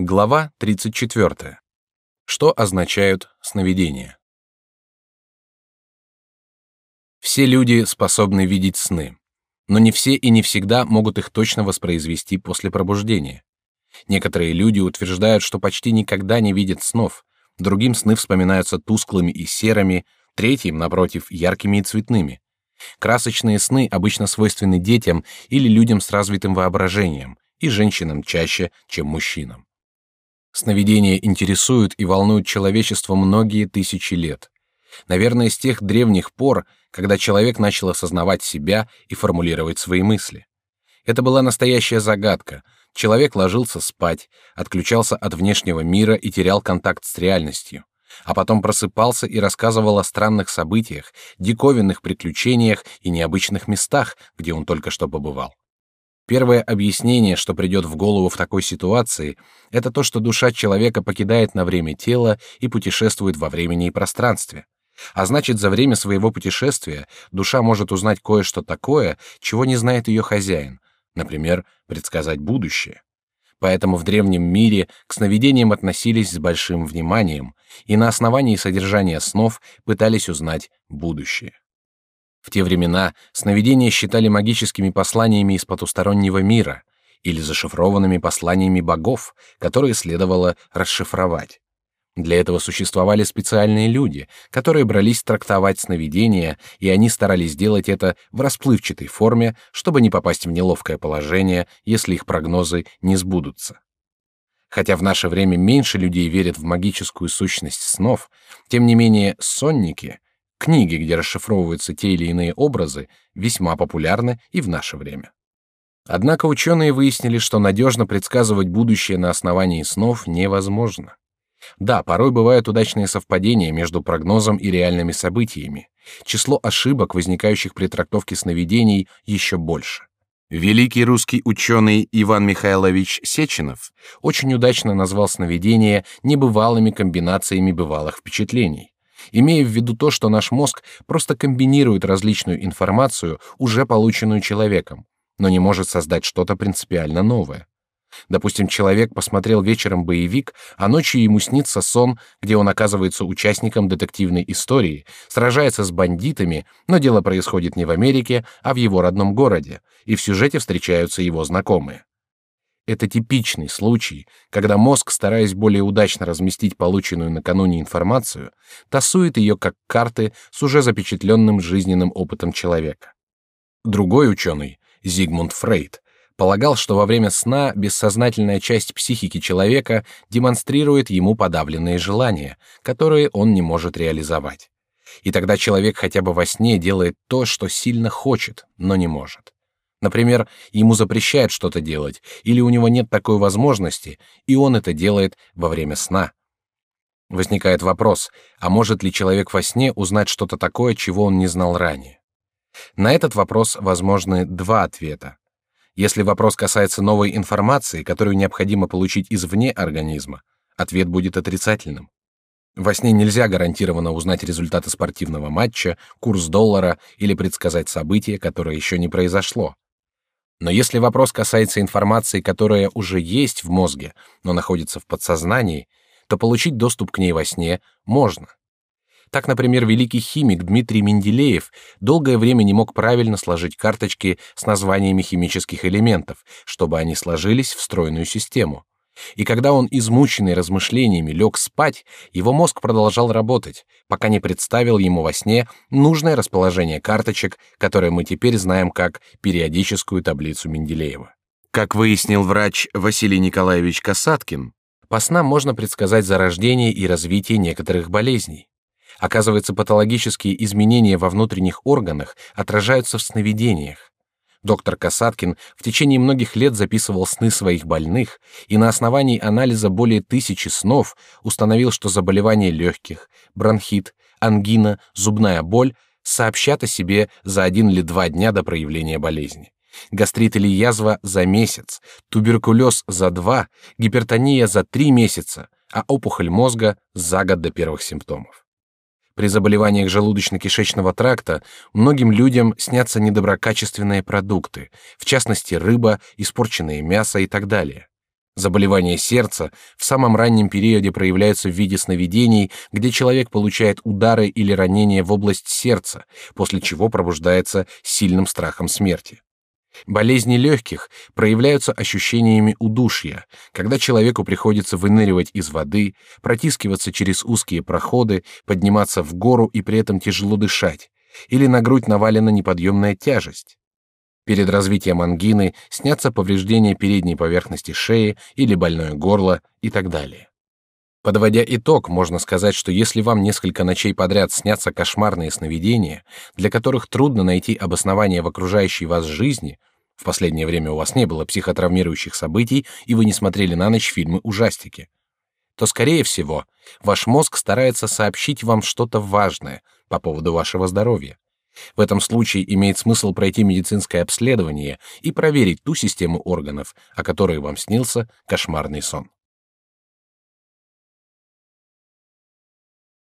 Глава 34. Что означают сновидения? Все люди способны видеть сны, но не все и не всегда могут их точно воспроизвести после пробуждения. Некоторые люди утверждают, что почти никогда не видят снов, другим сны вспоминаются тусклыми и серыми, третьим, напротив, яркими и цветными. Красочные сны обычно свойственны детям или людям с развитым воображением, и женщинам чаще, чем мужчинам. Сновидения интересуют и волнуют человечество многие тысячи лет. Наверное, с тех древних пор, когда человек начал осознавать себя и формулировать свои мысли. Это была настоящая загадка. Человек ложился спать, отключался от внешнего мира и терял контакт с реальностью, а потом просыпался и рассказывал о странных событиях, диковинных приключениях и необычных местах, где он только что побывал. Первое объяснение, что придет в голову в такой ситуации, это то, что душа человека покидает на время тело и путешествует во времени и пространстве. А значит, за время своего путешествия душа может узнать кое-что такое, чего не знает ее хозяин, например, предсказать будущее. Поэтому в древнем мире к сновидениям относились с большим вниманием и на основании содержания снов пытались узнать будущее. В те времена сновидения считали магическими посланиями из потустороннего мира или зашифрованными посланиями богов, которые следовало расшифровать. Для этого существовали специальные люди, которые брались трактовать сновидения, и они старались сделать это в расплывчатой форме, чтобы не попасть в неловкое положение, если их прогнозы не сбудутся. Хотя в наше время меньше людей верят в магическую сущность снов, тем не менее сонники Книги, где расшифровываются те или иные образы, весьма популярны и в наше время. Однако ученые выяснили, что надежно предсказывать будущее на основании снов невозможно. Да, порой бывают удачные совпадения между прогнозом и реальными событиями. Число ошибок, возникающих при трактовке сновидений, еще больше. Великий русский ученый Иван Михайлович Сеченов очень удачно назвал сновидения небывалыми комбинациями бывалых впечатлений имея в виду то, что наш мозг просто комбинирует различную информацию, уже полученную человеком, но не может создать что-то принципиально новое. Допустим, человек посмотрел вечером боевик, а ночью ему снится сон, где он оказывается участником детективной истории, сражается с бандитами, но дело происходит не в Америке, а в его родном городе, и в сюжете встречаются его знакомые. Это типичный случай, когда мозг, стараясь более удачно разместить полученную накануне информацию, тасует ее как карты с уже запечатленным жизненным опытом человека. Другой ученый, Зигмунд Фрейд, полагал, что во время сна бессознательная часть психики человека демонстрирует ему подавленные желания, которые он не может реализовать. И тогда человек хотя бы во сне делает то, что сильно хочет, но не может. Например, ему запрещают что-то делать, или у него нет такой возможности, и он это делает во время сна. Возникает вопрос, а может ли человек во сне узнать что-то такое, чего он не знал ранее? На этот вопрос возможны два ответа. Если вопрос касается новой информации, которую необходимо получить извне организма, ответ будет отрицательным. Во сне нельзя гарантированно узнать результаты спортивного матча, курс доллара или предсказать событие, которое еще не произошло. Но если вопрос касается информации, которая уже есть в мозге, но находится в подсознании, то получить доступ к ней во сне можно. Так, например, великий химик Дмитрий Менделеев долгое время не мог правильно сложить карточки с названиями химических элементов, чтобы они сложились в стройную систему. И когда он, измученный размышлениями, лег спать, его мозг продолжал работать, пока не представил ему во сне нужное расположение карточек, которые мы теперь знаем как периодическую таблицу Менделеева. Как выяснил врач Василий Николаевич Касаткин, по снам можно предсказать зарождение и развитие некоторых болезней. Оказывается, патологические изменения во внутренних органах отражаются в сновидениях. Доктор Касаткин в течение многих лет записывал сны своих больных и на основании анализа более тысячи снов установил, что заболевания легких, бронхит, ангина, зубная боль сообщат о себе за один или два дня до проявления болезни. Гастрит или язва за месяц, туберкулез за два, гипертония за три месяца, а опухоль мозга за год до первых симптомов. При заболеваниях желудочно-кишечного тракта многим людям снятся недоброкачественные продукты, в частности рыба, испорченное мясо и так далее. Заболевания сердца в самом раннем периоде проявляются в виде сновидений, где человек получает удары или ранения в область сердца, после чего пробуждается сильным страхом смерти. Болезни легких проявляются ощущениями удушья, когда человеку приходится выныривать из воды, протискиваться через узкие проходы, подниматься в гору и при этом тяжело дышать, или на грудь навалена неподъемная тяжесть. Перед развитием ангины снятся повреждения передней поверхности шеи или больное горло и так далее. Подводя итог, можно сказать, что если вам несколько ночей подряд снятся кошмарные сновидения, для которых трудно найти обоснование в окружающей вас жизни, в последнее время у вас не было психотравмирующих событий и вы не смотрели на ночь фильмы ужастики, то, скорее всего, ваш мозг старается сообщить вам что-то важное по поводу вашего здоровья. В этом случае имеет смысл пройти медицинское обследование и проверить ту систему органов, о которой вам снился кошмарный сон.